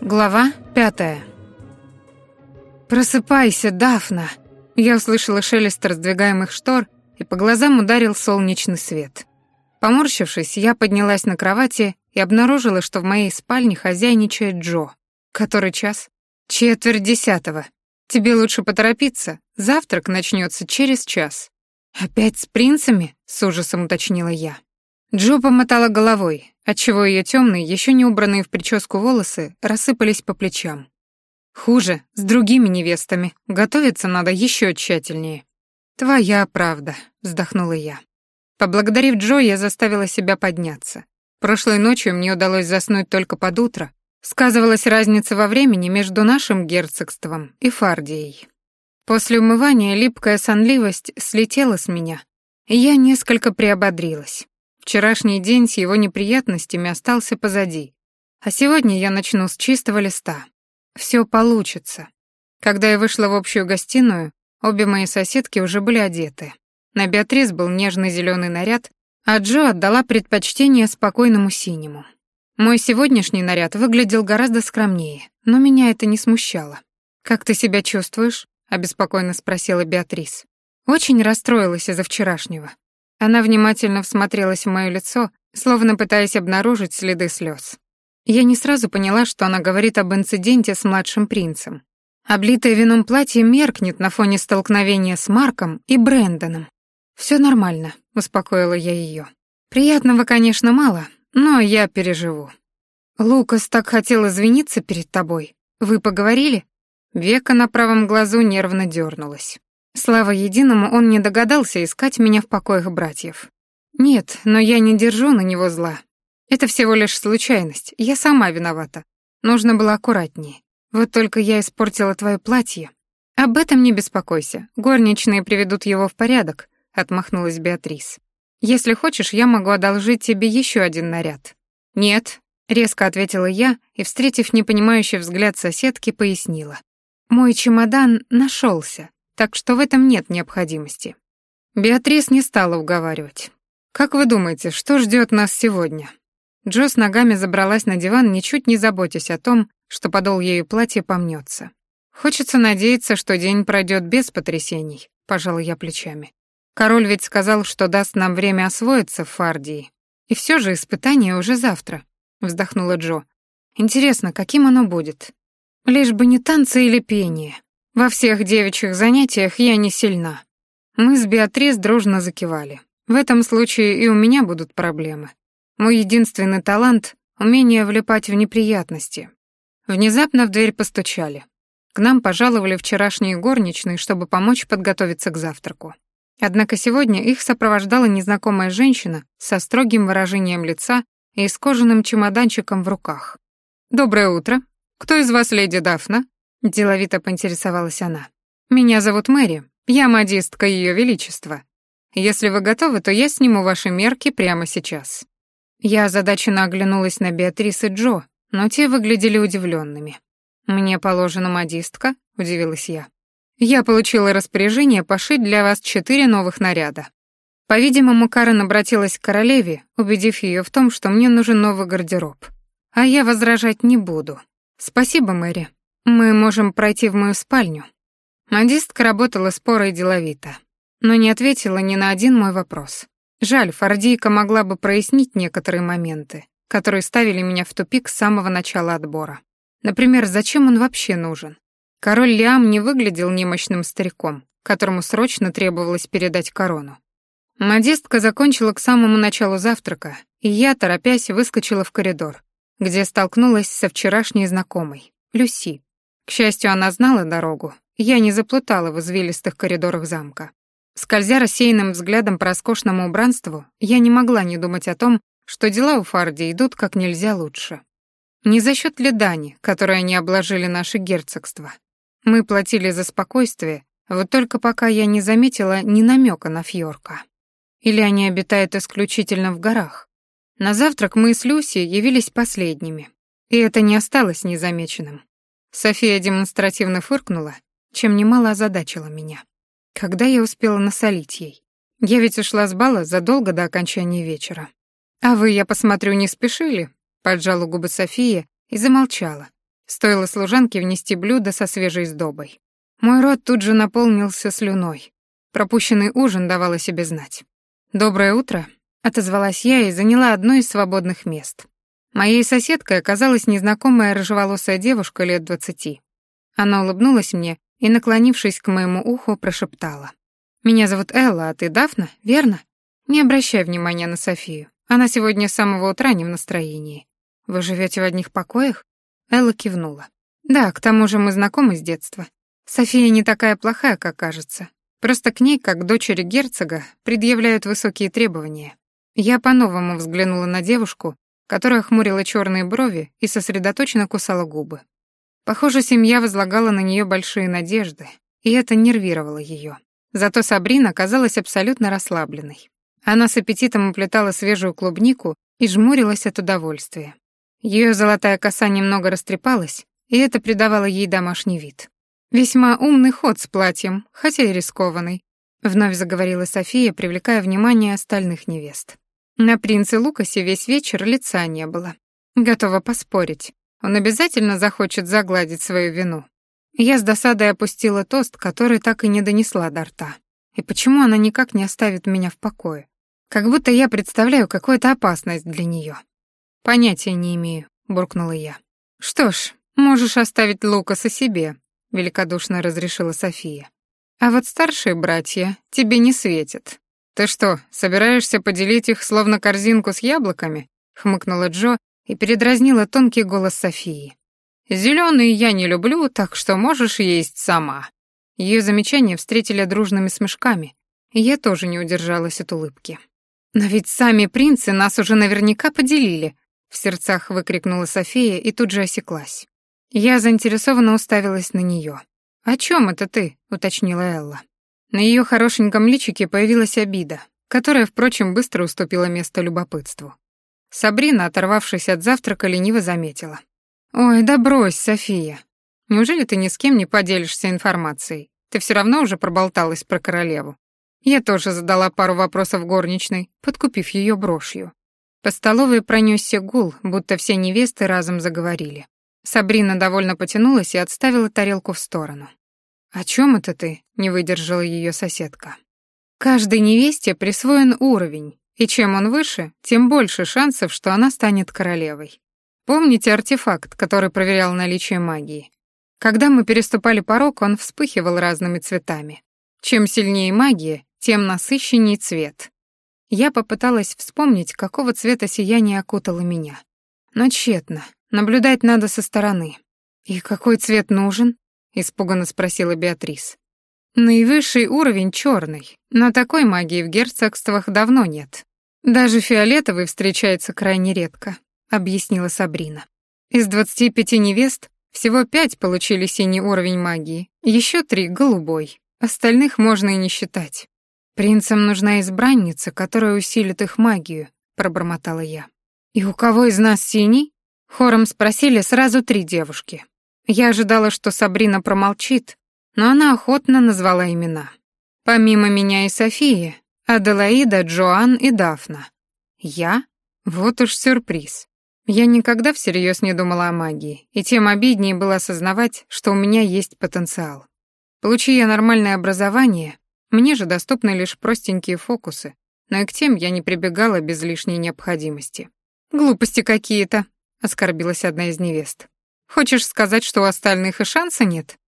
Глава пятая. «Просыпайся, Дафна!» Я услышала шелест раздвигаемых штор, и по глазам ударил солнечный свет. Поморщившись, я поднялась на кровати и обнаружила, что в моей спальне хозяйничает Джо. Который час? Четверть десятого. Тебе лучше поторопиться, завтрак начнется через час. Опять с принцами? С ужасом уточнила я. Джо помотала головой, отчего ее темные, еще не убранные в прическу волосы рассыпались по плечам. Хуже, с другими невестами. Готовиться надо еще тщательнее. Твоя правда, вздохнула я. Поблагодарив Джо, я заставила себя подняться. Прошлой ночью мне удалось заснуть только под утро, Сказывалась разница во времени между нашим герцогством и Фардией. После умывания липкая сонливость слетела с меня, и я несколько приободрилась. Вчерашний день с его неприятностями остался позади, а сегодня я начну с чистого листа. Все получится. Когда я вышла в общую гостиную, обе мои соседки уже были одеты. На Беатрис был нежный зеленый наряд, а Джо отдала предпочтение спокойному синему. Мой сегодняшний наряд выглядел гораздо скромнее, но меня это не смущало. «Как ты себя чувствуешь?» — обеспокоенно спросила Беатрис. Очень расстроилась из-за вчерашнего. Она внимательно всмотрелась в моё лицо, словно пытаясь обнаружить следы слез. Я не сразу поняла, что она говорит об инциденте с младшим принцем. Облитое вином платье меркнет на фоне столкновения с Марком и Брэндоном. «Всё нормально», — успокоила я её. «Приятного, конечно, мало, но я переживу. Лукас так хотел извиниться перед тобой. Вы поговорили? Века на правом глазу нервно дернулась. Слава единому, он не догадался искать меня в покоях братьев. Нет, но я не держу на него зла. Это всего лишь случайность. Я сама виновата. Нужно было аккуратнее. Вот только я испортила твое платье. Об этом не беспокойся. Горничные приведут его в порядок, отмахнулась Беатрис. Если хочешь, я могу одолжить тебе еще один наряд». «Нет», — резко ответила я и, встретив непонимающий взгляд соседки, пояснила. «Мой чемодан нашелся, так что в этом нет необходимости». Беатрис не стала уговаривать. «Как вы думаете, что ждет нас сегодня?» Джо с ногами забралась на диван, ничуть не заботясь о том, что подол ею платья помнется. «Хочется надеяться, что день пройдет без потрясений», — пожала я плечами. Король ведь сказал, что даст нам время освоиться в Фардии. И все же испытание уже завтра, вздохнула Джо. Интересно, каким оно будет? Лишь бы не танцы или пение. Во всех девичьих занятиях я не сильна. Мы с Беатрис дружно закивали. В этом случае и у меня будут проблемы. Мой единственный талант — умение влипать в неприятности. Внезапно в дверь постучали. К нам пожаловали вчерашние горничные, чтобы помочь подготовиться к завтраку. Однако сегодня их сопровождала незнакомая женщина со строгим выражением лица и с кожаным чемоданчиком в руках. «Доброе утро. Кто из вас леди Дафна?» — деловито поинтересовалась она. «Меня зовут Мэри. Я модистка Ее Величества. Если вы готовы, то я сниму ваши мерки прямо сейчас». Я озадаченно оглянулась на Беатрис и Джо, но те выглядели удивленными. «Мне положена модистка?» — удивилась я. Я получила распоряжение пошить для вас четыре новых наряда. По-видимому, Карен обратилась к королеве, убедив ее в том, что мне нужен новый гардероб. А я возражать не буду. Спасибо, Мэри. Мы можем пройти в мою спальню. Модистка работала споро и деловито, но не ответила ни на один мой вопрос. Жаль, Фордийка могла бы прояснить некоторые моменты, которые ставили меня в тупик с самого начала отбора. Например, зачем он вообще нужен? Король Лиам не выглядел немощным стариком, которому срочно требовалось передать корону. Модестка закончила к самому началу завтрака, и я, торопясь, выскочила в коридор, где столкнулась со вчерашней знакомой, Люси. К счастью, она знала дорогу, я не заплутала в извилистых коридорах замка. Скользя рассеянным взглядом по роскошному убранству, я не могла не думать о том, что дела у Фарди идут как нельзя лучше. Не за счет ли дани, которой они обложили наше герцогство, мы платили за спокойствие, вот только пока я не заметила ни намека на Фьорка. Или они обитают исключительно в горах. На завтрак мы с Люси явились последними, и это не осталось незамеченным. София демонстративно фыркнула, чем немало озадачила меня. Когда я успела насолить ей? Я ведь ушла с бала задолго до окончания вечера. А вы, я посмотрю, не спешили? Поджала губы София и замолчала. Стоило служанке внести блюдо со свежей сдобой. Мой рот тут же наполнился слюной. Пропущенный ужин давал о себе знать. «Доброе утро», — отозвалась я и заняла одно из свободных мест. Моей соседкой оказалась незнакомая рыжеволосая девушка лет двадцати. Она улыбнулась мне и, наклонившись к моему уху, прошептала. «Меня зовут Элла, а ты Дафна, верно? Не обращай внимания на Софию. Она сегодня с самого утра не в настроении. Вы живете в одних покоях?» Элла кивнула. «Да, к тому же мы знакомы с детства. София не такая плохая, как кажется. Просто к ней, как к дочери герцога, предъявляют высокие требования. Я по-новому взглянула на девушку, которая хмурила черные брови и сосредоточенно кусала губы. Похоже, семья возлагала на нее большие надежды, и это нервировало ее. Зато Сабрина казалась абсолютно расслабленной. Она с аппетитом уплетала свежую клубнику и жмурилась от удовольствия. Ее золотая коса немного растрепалась, и это придавало ей домашний вид. «Весьма умный ход с платьем, хотя и рискованный», — вновь заговорила София, привлекая внимание остальных невест. На принце Лукасе весь вечер лица не было. Готова поспорить. Он обязательно захочет загладить свою вину. Я с досадой опустила тост, который так и не донесла до рта. И почему она никак не оставит меня в покое? Как будто я представляю какую-то опасность для нее. Понятия не имею, буркнула я. Что ж, можешь оставить Лукаса себе, великодушно разрешила София. А вот старшие братья тебе не светят. Ты что, собираешься поделить их словно корзинку с яблоками? хмыкнула Джо и передразнила тонкий голос Софии. Зеленые я не люблю, так что можешь есть сама. Ее замечания встретили дружными смешками, и я тоже не удержалась от улыбки. Но ведь сами принцы нас уже наверняка поделили, в сердцах выкрикнула София и тут же осеклась. Я заинтересованно уставилась на нее. «О чем это ты?» — уточнила Элла. На ее хорошеньком личике появилась обида, которая, впрочем, быстро уступила место любопытству. Сабрина, оторвавшись от завтрака, лениво заметила. «Ой, да брось, София. Неужели ты ни с кем не поделишься информацией? Ты все равно уже проболталась про королеву». Я тоже задала пару вопросов горничной, подкупив ее брошью. По столовой пронесся гул, будто все невесты разом заговорили. Сабрина довольно потянулась и отставила тарелку в сторону. «О чем это ты?» — не выдержала ее соседка. «Каждой невесте присвоен уровень, и чем он выше, тем больше шансов, что она станет королевой. Помните артефакт, который проверял наличие магии? Когда мы переступали порог, он вспыхивал разными цветами. Чем сильнее магия, тем насыщенней цвет. Я попыталась вспомнить, какого цвета сияние окутало меня. Но тщетно. Наблюдать надо со стороны. «И какой цвет нужен?» — испуганно спросила Беатрис. Наивысший уровень черный, но такой магии в герцогствах давно нет. Даже фиолетовый встречается крайне редко, объяснила Сабрина. Из 25 невест всего пять получили синий уровень магии, еще три — голубой. Остальных можно и не считать. Принцам нужна избранница, которая усилит их магию, пробормотала я. И у кого из нас синий? Хором спросили сразу три девушки. Я ожидала, что Сабрина промолчит, но она охотно назвала имена. Помимо меня и Софии, Аделаида, Джоан и Дафна. Я? Вот уж сюрприз. Я никогда всерьез не думала о магии, и тем обиднее было осознавать, что у меня есть потенциал. Получи я нормальное образование, мне же доступны лишь простенькие фокусы, но и к тем я не прибегала без лишней необходимости. «Глупости какие-то», — оскорбилась одна из невест. «Хочешь сказать, что у остальных и шанса нет?»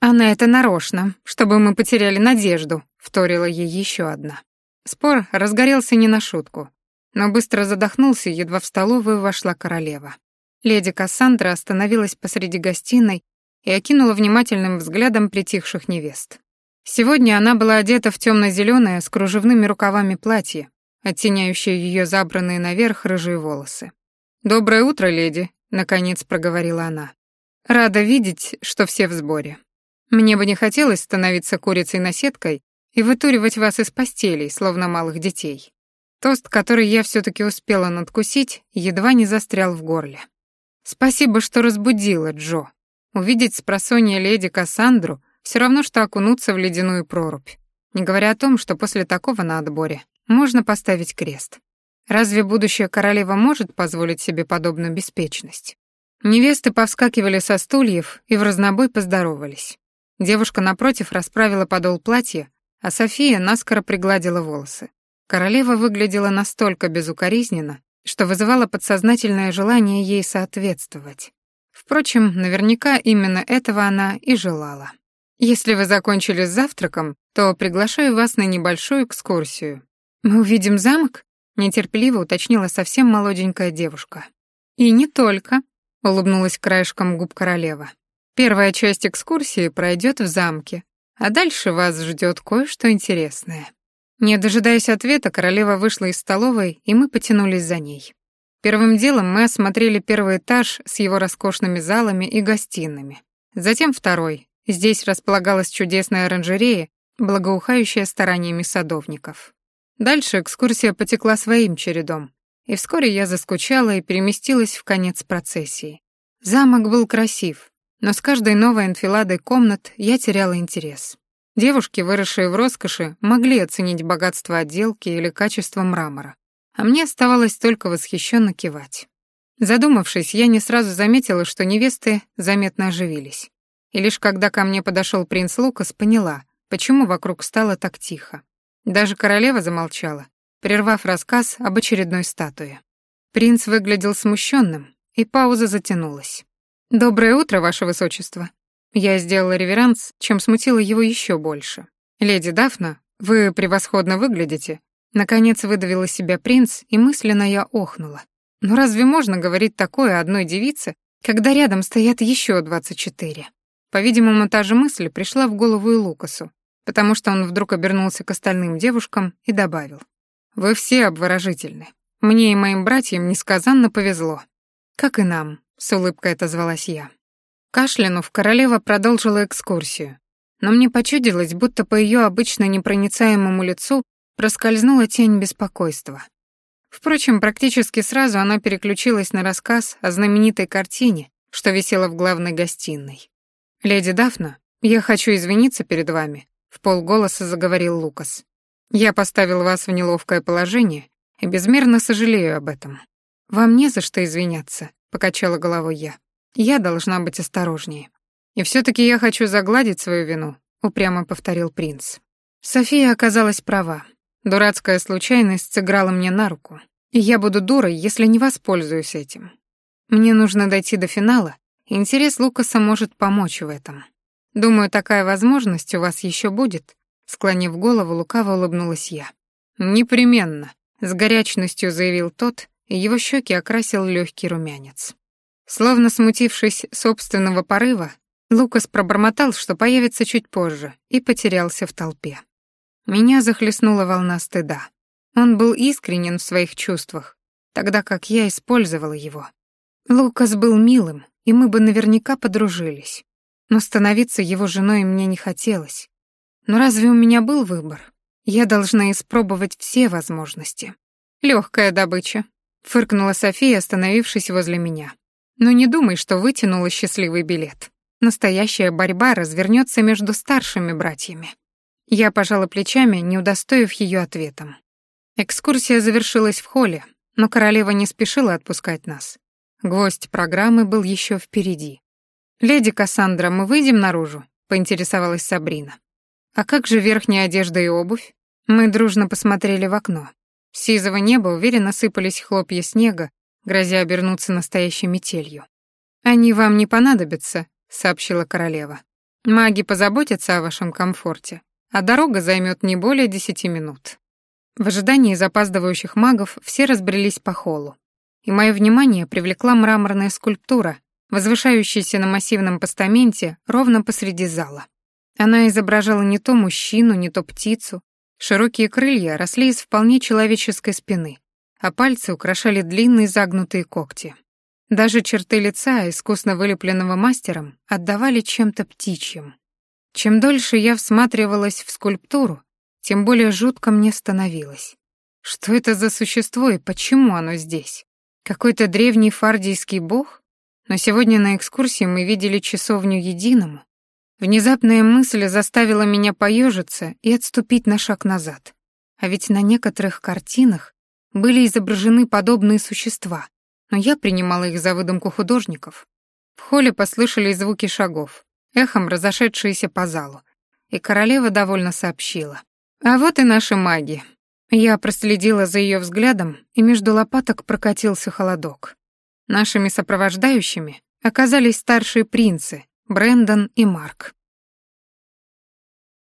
«Она это нарочно, чтобы мы потеряли надежду», — вторила ей еще одна. Спор разгорелся не на шутку, но быстро задохнулся, едва в столовую вошла королева. Леди Кассандра остановилась посреди гостиной и окинула внимательным взглядом притихших невест. Сегодня она была одета в темно-зеленое с кружевными рукавами платье, оттеняющее ее забранные наверх рыжие волосы. «Доброе утро, леди», — наконец проговорила она. «Рада видеть, что все в сборе». Мне бы не хотелось становиться курицей-наседкой и вытуривать вас из постелей, словно малых детей. Тост, который я все таки успела надкусить, едва не застрял в горле. Спасибо, что разбудила, Джо. Увидеть с просонья леди Кассандру все равно, что окунуться в ледяную прорубь. не говоря о том, что после такого на отборе можно поставить крест. Разве будущая королева может позволить себе подобную беспечность? Невесты повскакивали со стульев и в разнобой поздоровались. Девушка напротив расправила подол платья, а София наскоро пригладила волосы. Королева выглядела настолько безукоризненно, что вызывало подсознательное желание ей соответствовать. Впрочем, наверняка именно этого она и желала. «Если вы закончили с завтраком, то приглашаю вас на небольшую экскурсию. Мы увидим замок?» — нетерпеливо уточнила совсем молоденькая девушка. «И не только», — улыбнулась краешком губ королева. «Первая часть экскурсии пройдет в замке, а дальше вас ждет кое-что интересное». Не дожидаясь ответа, королева вышла из столовой, и мы потянулись за ней. Первым делом мы осмотрели первый этаж с его роскошными залами и гостиными. Затем второй. Здесь располагалась чудесная оранжерея, благоухающая стараниями садовников. Дальше экскурсия потекла своим чередом, и вскоре я заскучала и переместилась в конец процессии. Замок был красив, но с каждой новой энфиладой комнат я теряла интерес. Девушки, выросшие в роскоши, могли оценить богатство отделки или качество мрамора, а мне оставалось только восхищенно кивать. Задумавшись, я не сразу заметила, что невесты заметно оживились. И лишь когда ко мне подошел принц Лукас, поняла, почему вокруг стало так тихо. Даже королева замолчала, прервав рассказ об очередной статуе. Принц выглядел смущенным, и пауза затянулась. «Доброе утро, ваше высочество», я сделала реверанс, чем смутила его еще больше. «Леди Дафна, вы превосходно выглядите». Наконец выдавил из себя принц, и мысленно я охнула. «Но разве можно говорить такое одной девице, когда рядом стоят еще двадцать четыре?» По-видимому, та же мысль пришла в голову и Лукасу, потому что он вдруг обернулся к остальным девушкам и добавил. «Вы все обворожительны. Мне и моим братьям несказанно повезло». «Как и нам», — с улыбкой отозвалась я. Кашлянув, королева продолжила экскурсию, но мне почудилось, будто по ее обычно непроницаемому лицу проскользнула тень беспокойства. Впрочем, практически сразу она переключилась на рассказ о знаменитой картине, что висела в главной гостиной. «Леди Дафна, я хочу извиниться перед вами», — в полголоса заговорил Лукас. «Я поставил вас в неловкое положение и безмерно сожалею об этом». «Вам не за что извиняться», — покачала головой я. Я должна быть осторожнее. И все таки я хочу загладить свою вину, упрямо повторил принц. София оказалась права. Дурацкая случайность сыграла мне на руку. И я буду дурой, если не воспользуюсь этим. Мне нужно дойти до финала, и интерес Лукаса может помочь в этом. Думаю, такая возможность у вас еще будет. Склонив голову, лукаво улыбнулась я. Непременно, с горячностью заявил тот, и его щеки окрасил легкий румянец. Словно смутившись собственного порыва, Лукас пробормотал, что появится чуть позже, и потерялся в толпе. Меня захлестнула волна стыда. Он был искренен в своих чувствах, тогда как я использовала его. Лукас был милым, и мы бы наверняка подружились. Но становиться его женой мне не хотелось. Но разве у меня был выбор? Я должна испробовать все возможности. Легкая добыча, фыркнула София, остановившись возле меня. Но не думай, что вытянула счастливый билет. Настоящая борьба развернется между старшими братьями. Я пожала плечами, не удостоив ее ответом. Экскурсия завершилась в холле, но королева не спешила отпускать нас. Гвоздь программы был еще впереди. «Леди Кассандра, мы выйдем наружу?» — поинтересовалась Сабрина. «А как же верхняя одежда и обувь?» Мы дружно посмотрели в окно. С сизого неба уверенно сыпались хлопья снега, грозя обернуться настоящей метелью. «Они вам не понадобятся», — сообщила королева. «Маги позаботятся о вашем комфорте, а дорога займет не более десяти минут». В ожидании запаздывающих магов все разбрелись по холлу, и мое внимание привлекла мраморная скульптура, возвышающаяся на массивном постаменте ровно посреди зала. Она изображала не то мужчину, не то птицу. Широкие крылья росли из вполне человеческой спины, а пальцы украшали длинные загнутые когти. Даже черты лица, искусно вылепленного мастером, отдавали чем-то птичьим. Чем дольше я всматривалась в скульптуру, тем более жутко мне становилось. Что это за существо и почему оно здесь? Какой-то древний фардийский бог? Но сегодня на экскурсии мы видели часовню единому. Внезапная мысль заставила меня поежиться и отступить на шаг назад. А ведь на некоторых картинах были изображены подобные существа, но я принимала их за выдумку художников. В холле послышались звуки шагов, эхом разошедшиеся по залу, и королева довольно сообщила. «А вот и наши маги». Я проследила за ее взглядом, и между лопаток прокатился холодок. Нашими сопровождающими оказались старшие принцы, Брэндон и Марк.